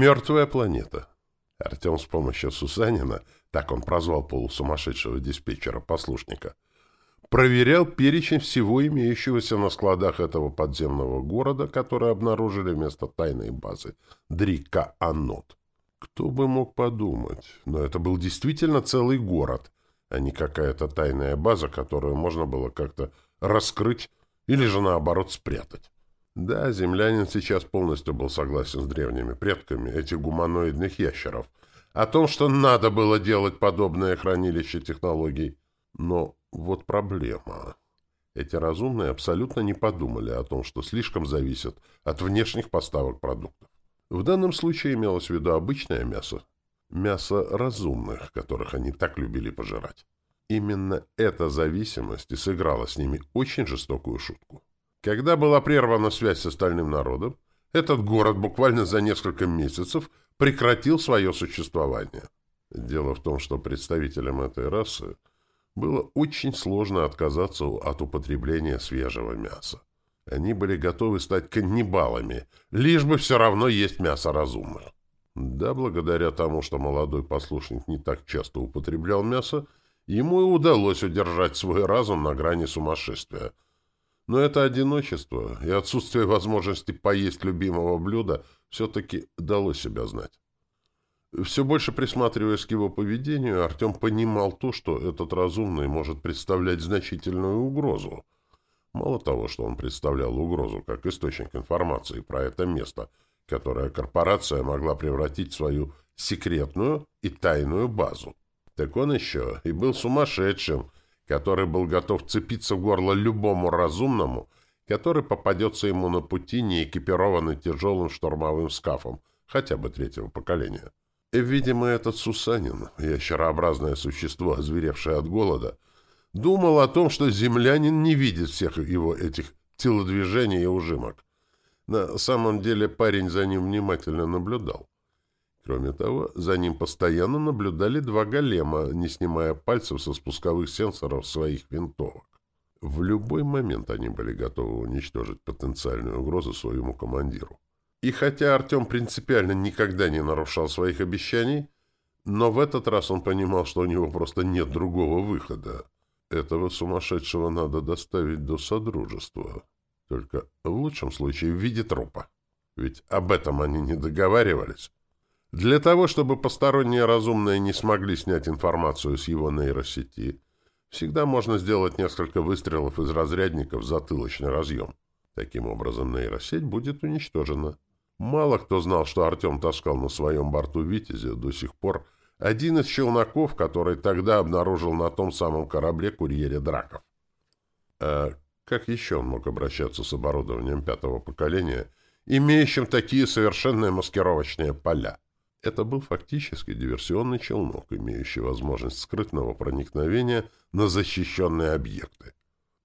Мертвая планета. Артем с помощью Сусанина, так он прозвал полусумасшедшего диспетчера-послушника, проверял перечень всего имеющегося на складах этого подземного города, который обнаружили вместо тайной базы Дрика-Анот. Кто бы мог подумать, но это был действительно целый город, а не какая-то тайная база, которую можно было как-то раскрыть или же наоборот спрятать. Да, землянин сейчас полностью был согласен с древними предками этих гуманоидных ящеров о том, что надо было делать подобное хранилище технологий. Но вот проблема. Эти разумные абсолютно не подумали о том, что слишком зависят от внешних поставок продуктов. В данном случае имелось в виду обычное мясо. Мясо разумных, которых они так любили пожирать. Именно эта зависимость и сыграла с ними очень жестокую шутку. Когда была прервана связь с остальным народом, этот город буквально за несколько месяцев прекратил свое существование. Дело в том, что представителям этой расы было очень сложно отказаться от употребления свежего мяса. Они были готовы стать каннибалами, лишь бы все равно есть мясо разумных. Да, благодаря тому, что молодой послушник не так часто употреблял мясо, ему и удалось удержать свой разум на грани сумасшествия – но это одиночество и отсутствие возможности поесть любимого блюда все-таки дало себя знать. Все больше присматриваясь к его поведению, Артем понимал то, что этот разумный может представлять значительную угрозу. Мало того, что он представлял угрозу как источник информации про это место, которое корпорация могла превратить в свою секретную и тайную базу, так он еще и был сумасшедшим, который был готов цепиться в горло любому разумному, который попадется ему на пути, не экипированный тяжелым штурмовым скафом, хотя бы третьего поколения. И, видимо, этот Сусанин, ящерообразное существо, озверевшее от голода, думал о том, что землянин не видит всех его этих телодвижений и ужимок. На самом деле парень за ним внимательно наблюдал. Кроме того, за ним постоянно наблюдали два голема, не снимая пальцев со спусковых сенсоров своих винтовок. В любой момент они были готовы уничтожить потенциальную угрозу своему командиру. И хотя Артем принципиально никогда не нарушал своих обещаний, но в этот раз он понимал, что у него просто нет другого выхода. Этого сумасшедшего надо доставить до Содружества. Только в лучшем случае в виде трупа. Ведь об этом они не договаривались. Для того, чтобы посторонние разумные не смогли снять информацию с его нейросети, всегда можно сделать несколько выстрелов из разрядников в затылочный разъем. Таким образом, нейросеть будет уничтожена. Мало кто знал, что Артем таскал на своем борту «Витязя» до сих пор один из челноков, который тогда обнаружил на том самом корабле курьере Драков. А как еще он мог обращаться с оборудованием пятого поколения, имеющим такие совершенные маскировочные поля? Это был фактически диверсионный челнок, имеющий возможность скрытного проникновения на защищенные объекты.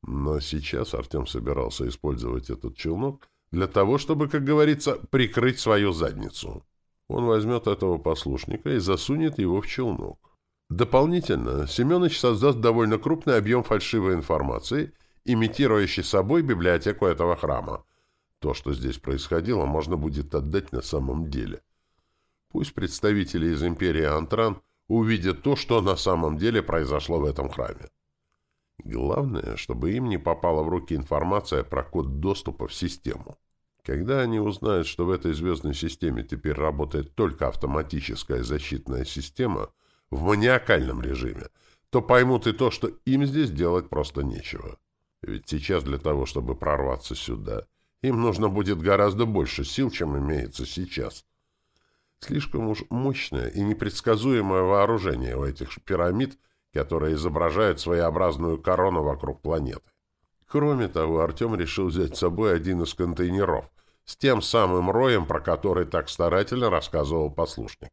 Но сейчас Артем собирался использовать этот челнок для того, чтобы, как говорится, прикрыть свою задницу. Он возьмет этого послушника и засунет его в челнок. Дополнительно Семенович создаст довольно крупный объем фальшивой информации, имитирующий собой библиотеку этого храма. То, что здесь происходило, можно будет отдать на самом деле – Пусть представители из империи Антран увидят то, что на самом деле произошло в этом храме. Главное, чтобы им не попала в руки информация про код доступа в систему. Когда они узнают, что в этой звездной системе теперь работает только автоматическая защитная система в маниакальном режиме, то поймут и то, что им здесь делать просто нечего. Ведь сейчас для того, чтобы прорваться сюда, им нужно будет гораздо больше сил, чем имеется сейчас. Слишком уж мощное и непредсказуемое вооружение у этих пирамид, которые изображают своеобразную корону вокруг планеты. Кроме того, Артем решил взять с собой один из контейнеров с тем самым роем, про который так старательно рассказывал послушник.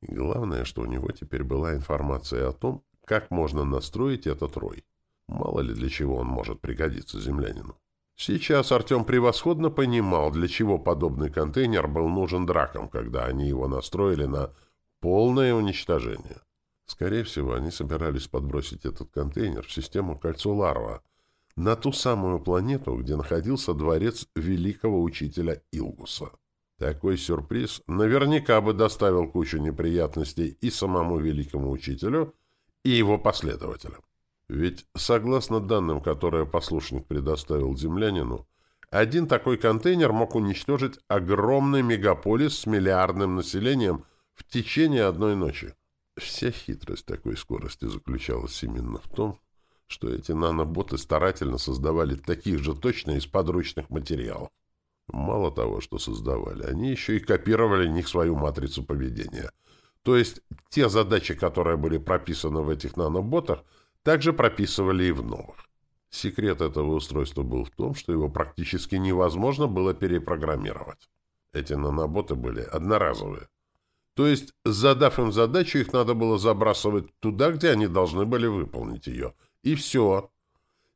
И главное, что у него теперь была информация о том, как можно настроить этот рой. Мало ли для чего он может пригодиться землянину. Сейчас Артем превосходно понимал, для чего подобный контейнер был нужен дракам, когда они его настроили на полное уничтожение. Скорее всего, они собирались подбросить этот контейнер в систему Кольцо Ларва, на ту самую планету, где находился дворец великого учителя Илгуса. Такой сюрприз наверняка бы доставил кучу неприятностей и самому великому учителю, и его последователям. Ведь, согласно данным, которые послушник предоставил землянину, один такой контейнер мог уничтожить огромный мегаполис с миллиардным населением в течение одной ночи. Вся хитрость такой скорости заключалась именно в том, что эти наноботы старательно создавали таких же точно из подручных материалов. Мало того, что создавали, они еще и копировали в них свою матрицу поведения. То есть те задачи, которые были прописаны в этих наноботах, также прописывали и в новых. Секрет этого устройства был в том, что его практически невозможно было перепрограммировать. Эти наноботы были одноразовые. То есть, задав им задачу, их надо было забрасывать туда, где они должны были выполнить ее. И все.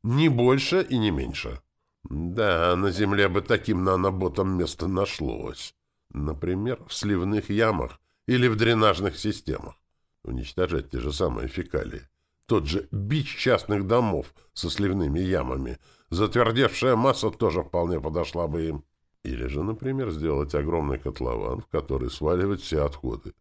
Ни больше и не меньше. Да, на Земле бы таким наноботам место нашлось. Например, в сливных ямах или в дренажных системах. Уничтожать те же самые фекалии. Тот же бич частных домов со сливными ямами. Затвердевшая масса тоже вполне подошла бы им. Или же, например, сделать огромный котлован, в который сваливать все отходы.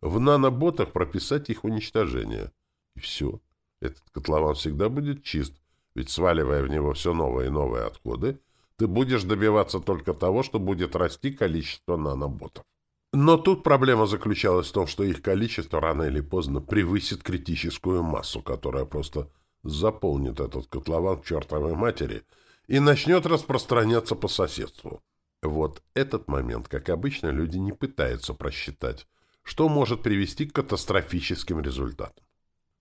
В наноботах прописать их уничтожение. И все. Этот котлован всегда будет чист, ведь сваливая в него все новые и новые отходы, ты будешь добиваться только того, что будет расти количество наноботов. Но тут проблема заключалась в том, что их количество рано или поздно превысит критическую массу, которая просто заполнит этот котлован чертовой матери и начнет распространяться по соседству. Вот этот момент, как обычно, люди не пытаются просчитать, что может привести к катастрофическим результатам.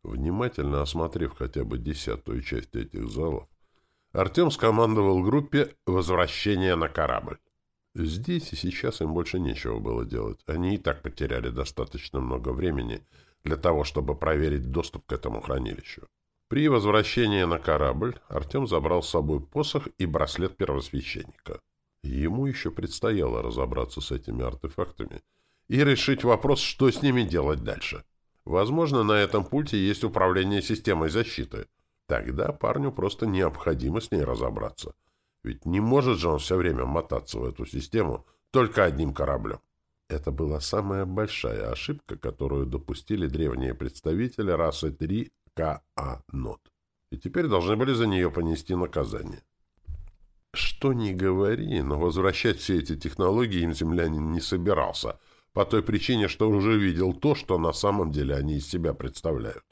Внимательно осмотрев хотя бы десятую часть этих залов, Артем скомандовал группе «Возвращение на корабль». Здесь и сейчас им больше нечего было делать. Они и так потеряли достаточно много времени для того, чтобы проверить доступ к этому хранилищу. При возвращении на корабль Артем забрал с собой посох и браслет первосвященника. Ему еще предстояло разобраться с этими артефактами и решить вопрос, что с ними делать дальше. Возможно, на этом пульте есть управление системой защиты. Тогда парню просто необходимо с ней разобраться. Ведь не может же он все время мотаться в эту систему только одним кораблем. Это была самая большая ошибка, которую допустили древние представители расы 3КА-НОТ. И теперь должны были за нее понести наказание. Что ни говори, но возвращать все эти технологии им землянин не собирался — по той причине, что уже видел то, что на самом деле они из себя представляют.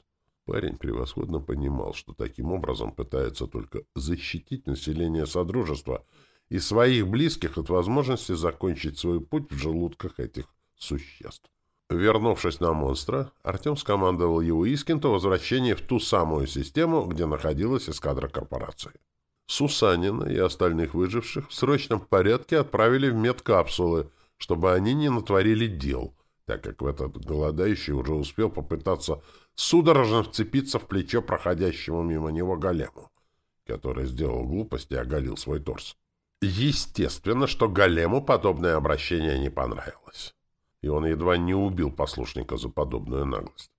Парень превосходно понимал, что таким образом пытается только защитить население Содружества и своих близких от возможности закончить свой путь в желудках этих существ. Вернувшись на монстра, Артем скомандовал его Искинту возвращение в ту самую систему, где находилась эскадра корпорации. Сусанина и остальных выживших в срочном порядке отправили в медкапсулы – чтобы они не натворили дел, так как в этот голодающий уже успел попытаться судорожно вцепиться в плечо проходящему мимо него голему, который сделал глупость и оголил свой торс. Естественно, что голему подобное обращение не понравилось, и он едва не убил послушника за подобную наглость.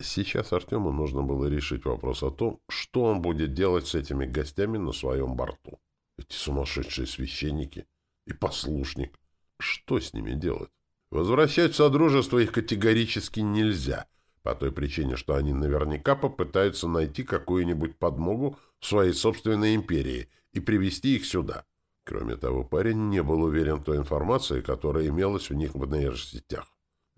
Сейчас Артему нужно было решить вопрос о том, что он будет делать с этими гостями на своем борту. Эти сумасшедшие священники и послушник — что с ними делать? Возвращать в Содружество их категорически нельзя, по той причине, что они наверняка попытаются найти какую-нибудь подмогу в своей собственной империи и привести их сюда. Кроме того, парень не был уверен в той информации, которая имелась у них в нейросетях.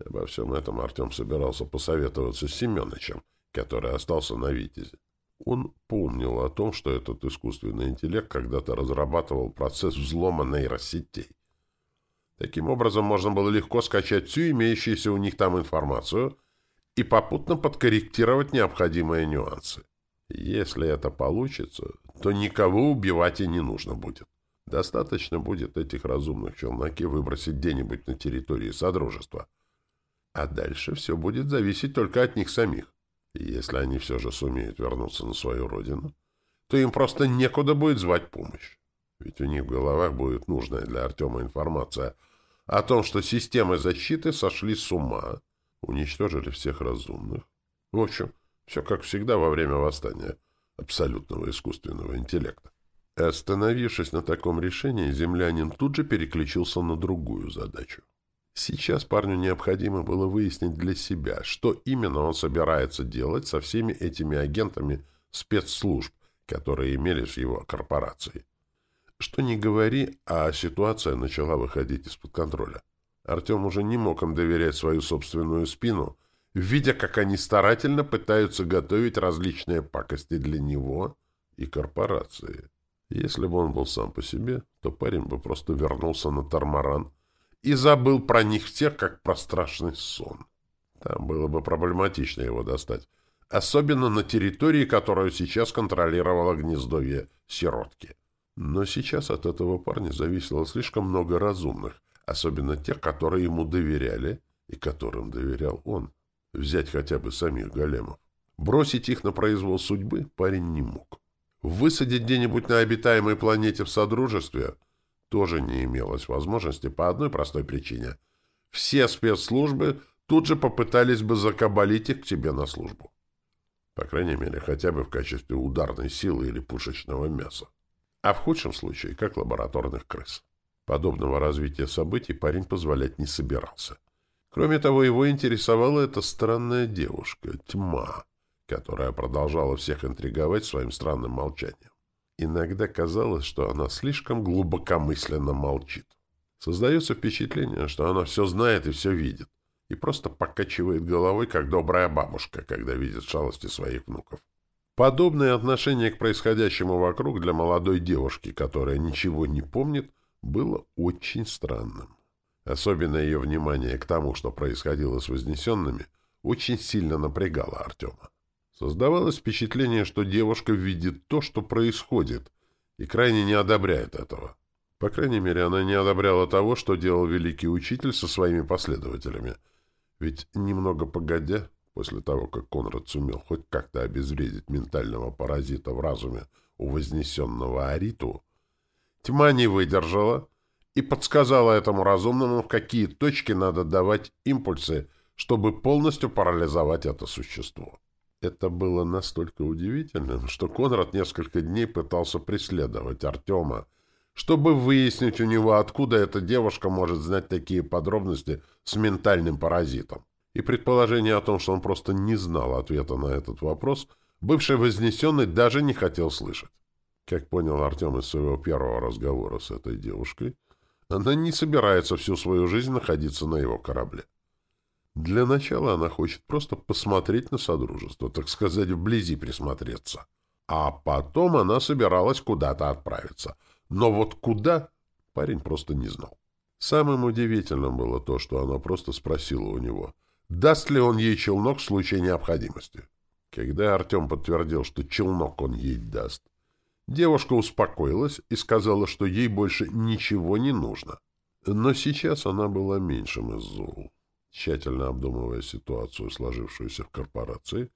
Обо всем этом Артем собирался посоветоваться с Семеновичем, который остался на Витязе. Он помнил о том, что этот искусственный интеллект когда-то разрабатывал процесс взлома нейросетей. Таким образом, можно было легко скачать всю имеющуюся у них там информацию и попутно подкорректировать необходимые нюансы. Если это получится, то никого убивать и не нужно будет. Достаточно будет этих разумных челноки выбросить где-нибудь на территории Содружества. А дальше все будет зависеть только от них самих. И если они все же сумеют вернуться на свою родину, то им просто некуда будет звать помощь. Ведь у них в головах будет нужная для Артема информация – о том, что системы защиты сошли с ума, уничтожили всех разумных. В общем, все как всегда во время восстания абсолютного искусственного интеллекта. Остановившись на таком решении, землянин тут же переключился на другую задачу. Сейчас парню необходимо было выяснить для себя, что именно он собирается делать со всеми этими агентами спецслужб, которые имелись в его корпорации. Что ни говори, а ситуация начала выходить из-под контроля. Артем уже не мог им доверять свою собственную спину, видя, как они старательно пытаются готовить различные пакости для него и корпорации. Если бы он был сам по себе, то парень бы просто вернулся на Тормаран и забыл про них всех, как про страшный сон. Там было бы проблематично его достать, особенно на территории, которую сейчас контролировало гнездовье сиротки. Но сейчас от этого парня зависело слишком много разумных, особенно тех, которые ему доверяли и которым доверял он. Взять хотя бы самих големов. Бросить их на произвол судьбы парень не мог. Высадить где-нибудь на обитаемой планете в Содружестве тоже не имелось возможности по одной простой причине. Все спецслужбы тут же попытались бы закабалить их к тебе на службу. По крайней мере, хотя бы в качестве ударной силы или пушечного мяса. А в худшем случае, как лабораторных крыс. Подобного развития событий парень позволять не собирался. Кроме того, его интересовала эта странная девушка, тьма, которая продолжала всех интриговать своим странным молчанием. Иногда казалось, что она слишком глубокомысленно молчит. Создается впечатление, что она все знает и все видит, и просто покачивает головой, как добрая бабушка, когда видит шалости своих внуков. Подобное отношение к происходящему вокруг для молодой девушки, которая ничего не помнит, было очень странным. Особенно ее внимание к тому, что происходило с вознесенными, очень сильно напрягало Артема. Создавалось впечатление, что девушка видит то, что происходит, и крайне не одобряет этого. По крайней мере, она не одобряла того, что делал великий учитель со своими последователями. Ведь немного погодя, после того, как Конрад сумел хоть как-то обезвредить ментального паразита в разуме у вознесенного Ариту, тьма не выдержала и подсказала этому разумному, в какие точки надо давать импульсы, чтобы полностью парализовать это существо. Это было настолько удивительным, что Конрад несколько дней пытался преследовать Артема, чтобы выяснить у него, откуда эта девушка может знать такие подробности с ментальным паразитом. И предположение о том, что он просто не знал ответа на этот вопрос, бывший вознесенный даже не хотел слышать. Как понял Артем из своего первого разговора с этой девушкой, она не собирается всю свою жизнь находиться на его корабле. Для начала она хочет просто посмотреть на Содружество, так сказать, вблизи присмотреться. А потом она собиралась куда-то отправиться. Но вот куда, парень просто не знал. Самым удивительным было то, что она просто спросила у него, даст ли он ей челнок в случае необходимости. Когда Артем подтвердил, что челнок он ей даст, Девушка успокоилась и сказала, что ей больше ничего не нужно. Но сейчас она была меньшим из зол. Тщательно обдумывая ситуацию, сложившуюся в корпорации,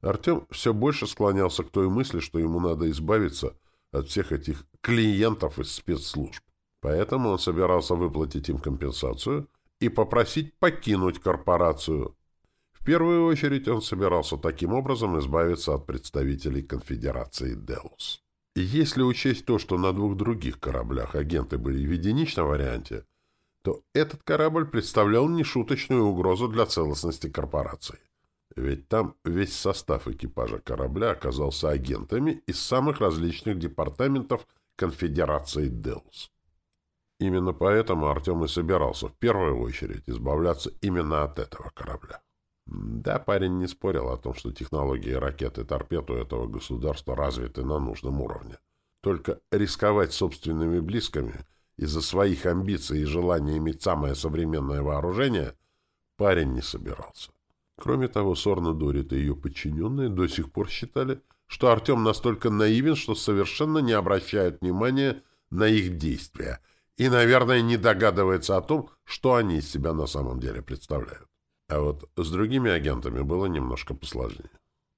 Артем все больше склонялся к той мысли, что ему надо избавиться от всех этих клиентов из спецслужб. Поэтому он собирался выплатить им компенсацию и попросить покинуть корпорацию. В первую очередь он собирался таким образом избавиться от представителей конфедерации Делус. Если учесть то, что на двух других кораблях агенты были в единичном варианте, то этот корабль представлял нешуточную угрозу для целостности корпорации. Ведь там весь состав экипажа корабля оказался агентами из самых различных департаментов конфедерации Делус. Именно поэтому Артем и собирался в первую очередь избавляться именно от этого корабля. Да, парень не спорил о том, что технологии ракеты и торпед у этого государства развиты на нужном уровне. Только рисковать собственными близкими из-за своих амбиций и желания иметь самое современное вооружение парень не собирался. Кроме того, Сорна Дорит и ее подчиненные до сих пор считали, что Артем настолько наивен, что совершенно не обращает внимания на их действия и, наверное, не догадывается о том, что они из себя на самом деле представляют. А вот с другими агентами было немножко посложнее.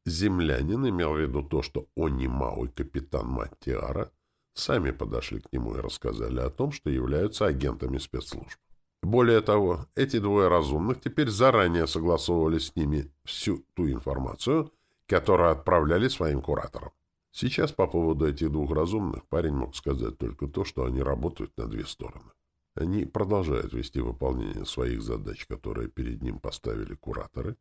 Землянин имел в виду то, что Они Мау и капитан Маттиара сами подошли к нему и рассказали о том, что являются агентами спецслужб. Более того, эти двое разумных теперь заранее согласовывали с ними всю ту информацию, которую отправляли своим кураторам. Сейчас по поводу этих двух разумных парень мог сказать только то, что они работают на две стороны. Они продолжают вести выполнение своих задач, которые перед ним поставили кураторы,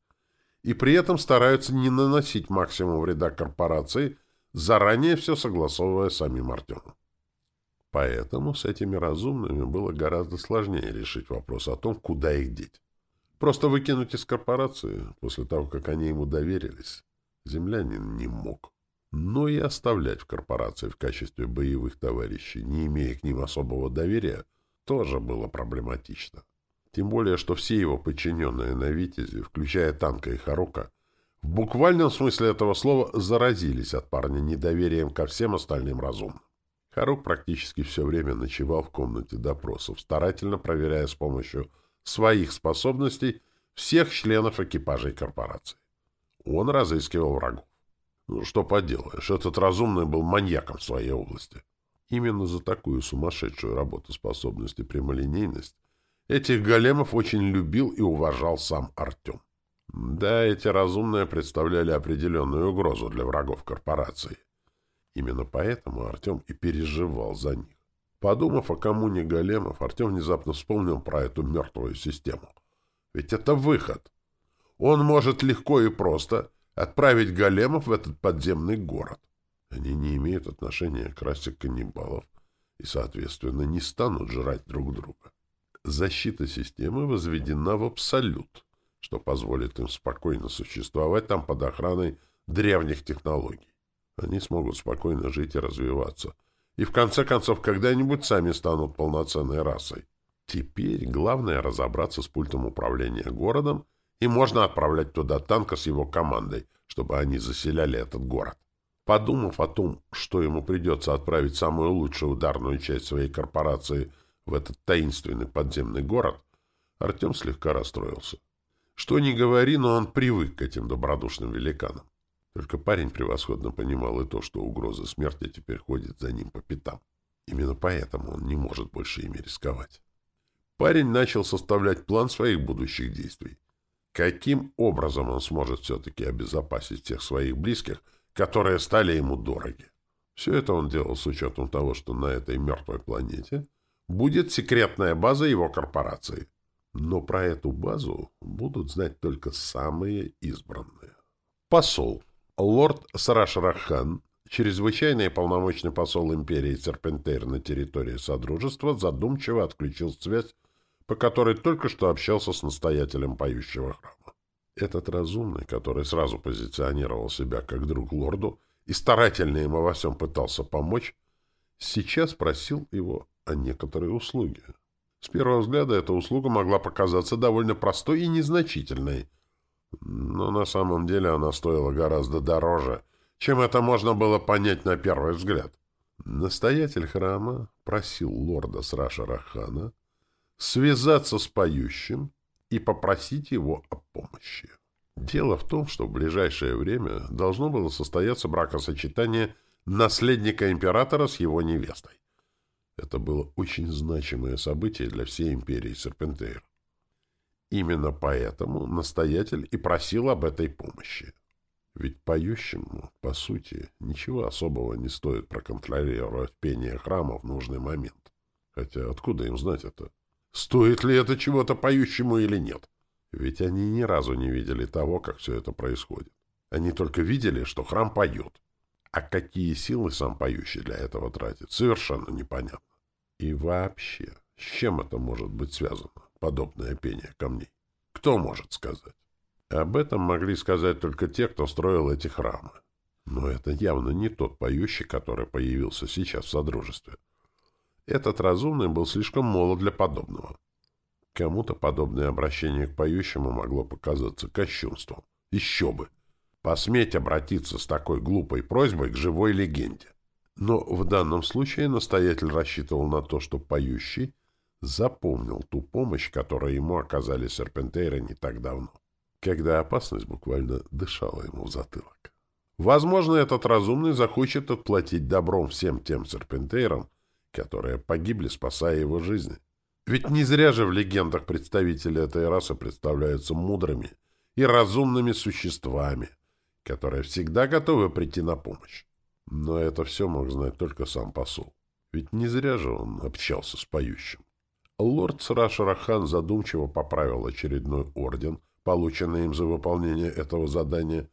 и при этом стараются не наносить максимум вреда корпорации, заранее все согласовывая самим Артемом. Поэтому с этими разумными было гораздо сложнее решить вопрос о том, куда их деть. Просто выкинуть из корпорации, после того, как они ему доверились, землянин не мог. Но и оставлять в корпорации в качестве боевых товарищей, не имея к ним особого доверия, тоже было проблематично. Тем более, что все его подчиненные на Витязе, включая Танка и Харука, в буквальном смысле этого слова заразились от парня недоверием ко всем остальным разумным. Харук практически все время ночевал в комнате допросов, старательно проверяя с помощью своих способностей всех членов экипажей корпорации. Он разыскивал врагов. Ну, что поделаешь, этот разумный был маньяком в своей области. Именно за такую сумасшедшую работоспособность и прямолинейность этих големов очень любил и уважал сам Артем. Да, эти разумные представляли определенную угрозу для врагов корпорации. Именно поэтому Артем и переживал за них. Подумав о коммуне големов, Артем внезапно вспомнил про эту мертвую систему. Ведь это выход. Он может легко и просто отправить големов в этот подземный город. Они не имеют отношения к расе каннибалов и, соответственно, не станут жрать друг друга. Защита системы возведена в абсолют, что позволит им спокойно существовать там под охраной древних технологий. Они смогут спокойно жить и развиваться – и в конце концов когда-нибудь сами станут полноценной расой. Теперь главное разобраться с пультом управления городом, и можно отправлять туда танка с его командой, чтобы они заселяли этот город. Подумав о том, что ему придется отправить самую лучшую ударную часть своей корпорации в этот таинственный подземный город, Артем слегка расстроился. Что ни говори, но он привык к этим добродушным великанам. Только парень превосходно понимал и то, что угроза смерти теперь ходит за ним по пятам. Именно поэтому он не может больше ими рисковать. Парень начал составлять план своих будущих действий. Каким образом он сможет все-таки обезопасить тех своих близких, которые стали ему дороги? Все это он делал с учетом того, что на этой мертвой планете будет секретная база его корпорации. Но про эту базу будут знать только самые избранные. Посол лорд Сарашрахан, чрезвычайный полномочный посол империи Серпентейр на территории Содружества, задумчиво отключил связь, по которой только что общался с настоятелем поющего храма. Этот разумный, который сразу позиционировал себя как друг лорду и старательно ему во всем пытался помочь, сейчас просил его о некоторой услуге. С первого взгляда эта услуга могла показаться довольно простой и незначительной — но на самом деле она стоила гораздо дороже, чем это можно было понять на первый взгляд. Настоятель храма просил лорда Срашарахана связаться с поющим и попросить его о помощи. Дело в том, что в ближайшее время должно было состояться бракосочетание наследника императора с его невестой. Это было очень значимое событие для всей империи Серпентейр. Именно поэтому настоятель и просил об этой помощи. Ведь поющему, по сути, ничего особого не стоит проконтролировать пение храма в нужный момент. Хотя откуда им знать это? Стоит ли это чего-то поющему или нет? Ведь они ни разу не видели того, как все это происходит. Они только видели, что храм поет. А какие силы сам поющий для этого тратит, совершенно непонятно. И вообще, с чем это может быть связано? подобное пение камней? Кто может сказать? Об этом могли сказать только те, кто строил эти храмы. Но это явно не тот поющий, который появился сейчас в Содружестве. Этот разумный был слишком молод для подобного. Кому-то подобное обращение к поющему могло показаться кощунством. Еще бы! Посметь обратиться с такой глупой просьбой к живой легенде. Но в данном случае настоятель рассчитывал на то, что поющий запомнил ту помощь, которую ему оказали серпентейры не так давно, когда опасность буквально дышала ему в затылок. Возможно, этот разумный захочет отплатить добром всем тем серпентейрам, которые погибли, спасая его жизни. Ведь не зря же в легендах представители этой расы представляются мудрыми и разумными существами, которые всегда готовы прийти на помощь. Но это все мог знать только сам посол. Ведь не зря же он общался с поющим. Лорд Срашарахан задумчиво поправил очередной орден, полученный им за выполнение этого задания,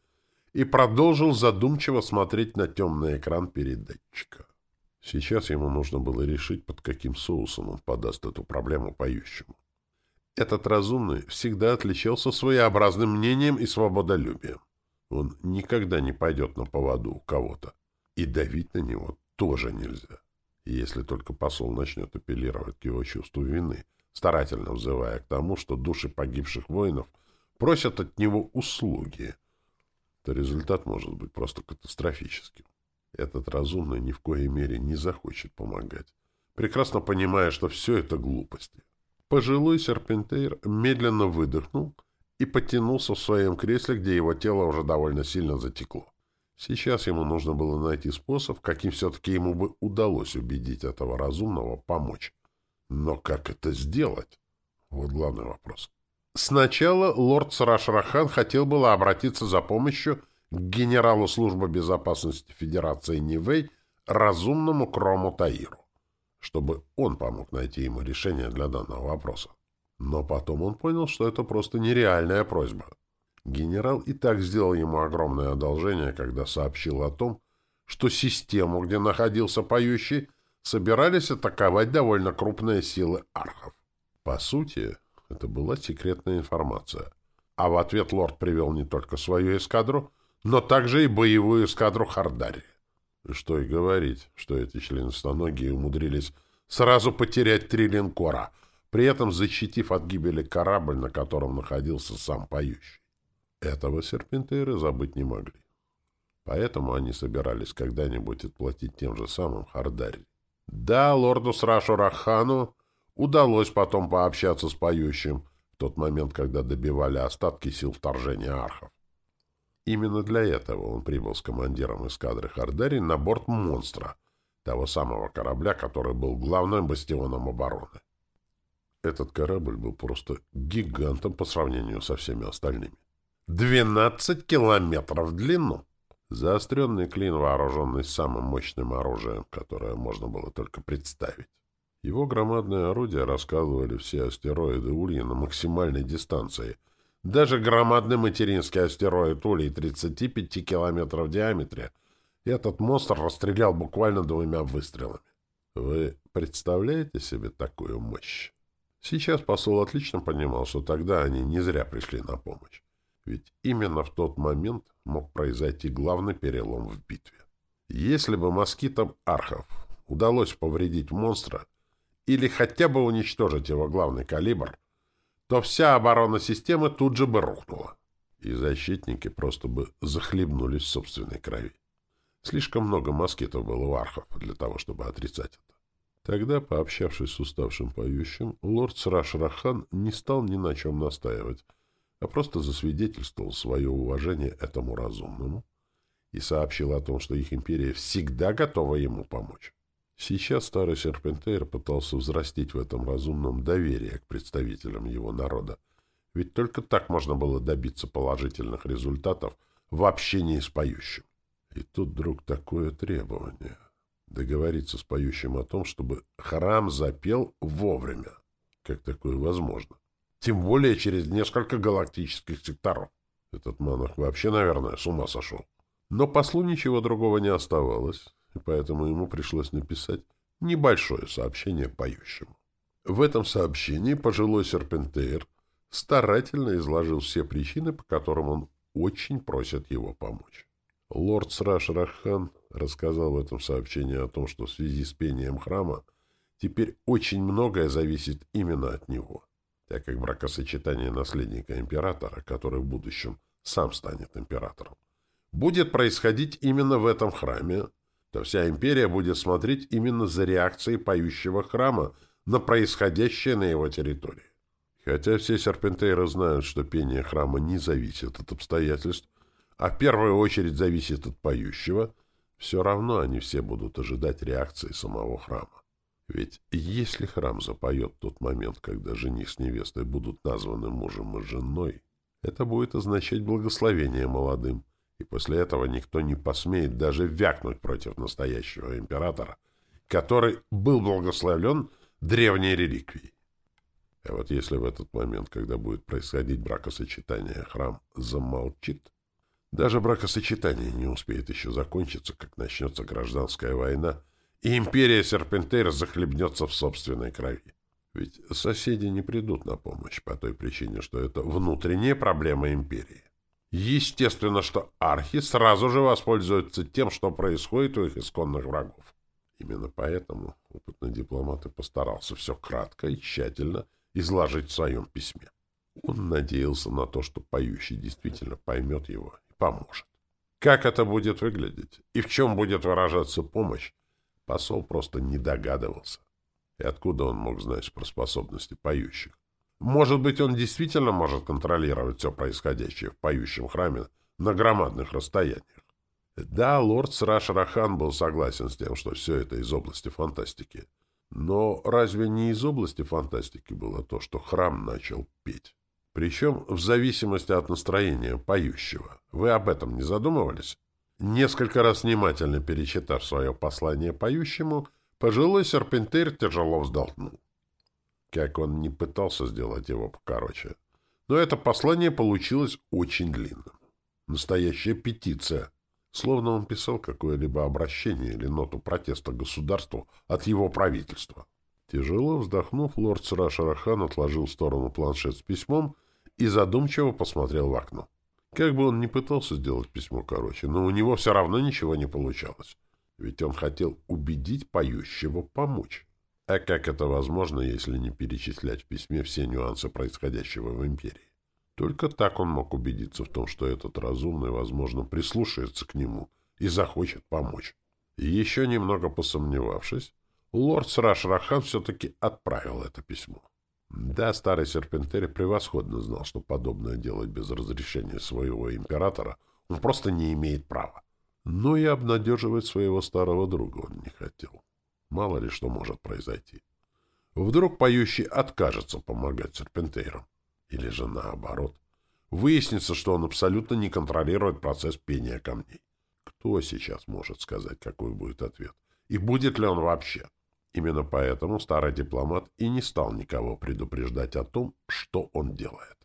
и продолжил задумчиво смотреть на темный экран передатчика. Сейчас ему нужно было решить, под каким соусом он подаст эту проблему поющему. Этот разумный всегда отличался своеобразным мнением и свободолюбием. Он никогда не пойдет на поводу у кого-то. И давить на него тоже нельзя. Если только посол начнет апеллировать к его чувству вины, старательно взывая к тому, что души погибших воинов просят от него услуги, то результат может быть просто катастрофическим. Этот разумный ни в коей мере не захочет помогать, прекрасно понимая, что все это глупости. Пожилой серпентейр медленно выдохнул и потянулся в своем кресле, где его тело уже довольно сильно затекло. Сейчас ему нужно было найти способ, каким все-таки ему бы удалось убедить этого разумного помочь. Но как это сделать? Вот главный вопрос. Сначала лорд Сарашрахан хотел было обратиться за помощью к генералу службы безопасности Федерации Нивэй, разумному Крому Таиру чтобы он помог найти ему решение для данного вопроса. Но потом он понял, что это просто нереальная просьба. Генерал и так сделал ему огромное одолжение, когда сообщил о том, что систему, где находился поющий, собирались атаковать довольно крупные силы архов. По сути, это была секретная информация. А в ответ лорд привел не только свою эскадру, но также и боевую эскадру Хардари. Что и говорить, что эти членистоногие умудрились сразу потерять три линкора, при этом защитив от гибели корабль, на котором находился сам поющий. Этого серпентеры забыть не могли. Поэтому они собирались когда-нибудь отплатить тем же самым Хардари. Да, лорду Срашу Рахану удалось потом пообщаться с поющим в тот момент, когда добивали остатки сил вторжения архов. Именно для этого он прибыл с командиром эскадры Хардари на борт «Монстра», того самого корабля, который был главным бастионом обороны. Этот корабль был просто гигантом по сравнению со всеми остальными. 12 километров в длину! Заостренный клин, вооруженный самым мощным оружием, которое можно было только представить. Его громадные орудия раскалывали все астероиды Ульи на максимальной дистанции — даже громадный материнский астероид Улей 35 километров в диаметре этот монстр расстрелял буквально двумя выстрелами. Вы представляете себе такую мощь? Сейчас посол отлично понимал, что тогда они не зря пришли на помощь. Ведь именно в тот момент мог произойти главный перелом в битве. Если бы москитам архов удалось повредить монстра или хотя бы уничтожить его главный калибр, то вся оборона системы тут же бы рухнула, и защитники просто бы захлебнулись в собственной крови. Слишком много москитов было у архов для того, чтобы отрицать это. Тогда, пообщавшись с уставшим поющим, лорд Сраш-Рахан не стал ни на чем настаивать, а просто засвидетельствовал свое уважение этому разумному и сообщил о том, что их империя всегда готова ему помочь. Сейчас старый Серпентейр пытался взрастить в этом разумном доверие к представителям его народа, ведь только так можно было добиться положительных результатов в общении с поющим. И тут вдруг такое требование — договориться с поющим о том, чтобы храм запел вовремя. Как такое возможно? Тем более через несколько галактических секторов. Этот монах вообще, наверное, с ума сошел. Но послу ничего другого не оставалось поэтому ему пришлось написать небольшое сообщение поющему. В этом сообщении пожилой серпентейр старательно изложил все причины, по которым он очень просит его помочь. Лорд Сраш Рахан рассказал в этом сообщении о том, что в связи с пением храма теперь очень многое зависит именно от него, так как бракосочетание наследника императора, который в будущем сам станет императором, будет происходить именно в этом храме, то вся империя будет смотреть именно за реакцией поющего храма на происходящее на его территории. Хотя все серпентейры знают, что пение храма не зависит от обстоятельств, а в первую очередь зависит от поющего, все равно они все будут ожидать реакции самого храма. Ведь если храм запоет тот момент, когда жених с невестой будут названы мужем и женой, это будет означать благословение молодым И после этого никто не посмеет даже вякнуть против настоящего императора, который был благословлен древней реликвией. А вот если в этот момент, когда будет происходить бракосочетание, храм замолчит, даже бракосочетание не успеет еще закончиться, как начнется гражданская война, и империя Серпентейр захлебнется в собственной крови. Ведь соседи не придут на помощь по той причине, что это внутренняя проблема империи. Естественно, что архи сразу же воспользуются тем, что происходит у их исконных врагов. Именно поэтому опытный дипломат и постарался все кратко и тщательно изложить в своем письме. Он надеялся на то, что поющий действительно поймет его и поможет. Как это будет выглядеть и в чем будет выражаться помощь, посол просто не догадывался. И откуда он мог знать про способности поющих? Может быть, он действительно может контролировать все происходящее в поющем храме на громадных расстояниях. Да, лорд Сраш Рахан был согласен с тем, что все это из области фантастики. Но разве не из области фантастики было то, что храм начал петь? Причем в зависимости от настроения поющего. Вы об этом не задумывались? Несколько раз внимательно перечитав свое послание поющему, пожилой серпентер тяжело вздохнул. Как он не пытался сделать его покороче. Но это послание получилось очень длинным. Настоящая петиция. Словно он писал какое-либо обращение или ноту протеста государству от его правительства. Тяжело вздохнув, лорд Срашарахан отложил в сторону планшет с письмом и задумчиво посмотрел в окно. Как бы он ни пытался сделать письмо короче, но у него все равно ничего не получалось. Ведь он хотел убедить поющего помочь. А как это возможно, если не перечислять в письме все нюансы происходящего в империи? Только так он мог убедиться в том, что этот разумный, возможно, прислушается к нему и захочет помочь. Еще немного посомневавшись, лорд Сраш-Рахан все-таки отправил это письмо. Да, старый серпентери превосходно знал, что подобное делать без разрешения своего императора он просто не имеет права. Но и обнадеживать своего старого друга он не хотел. Мало ли что может произойти. Вдруг поющий откажется помогать серпентейрам. Или же наоборот. Выяснится, что он абсолютно не контролирует процесс пения камней. Кто сейчас может сказать, какой будет ответ? И будет ли он вообще? Именно поэтому старый дипломат и не стал никого предупреждать о том, что он делает.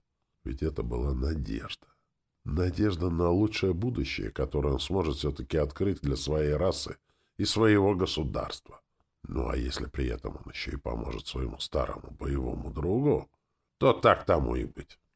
Ведь это была надежда. Надежда на лучшее будущее, которое он сможет все-таки открыть для своей расы и своего государства. Ну а если при этом он еще и поможет своему старому боевому другу, то так тому и быть.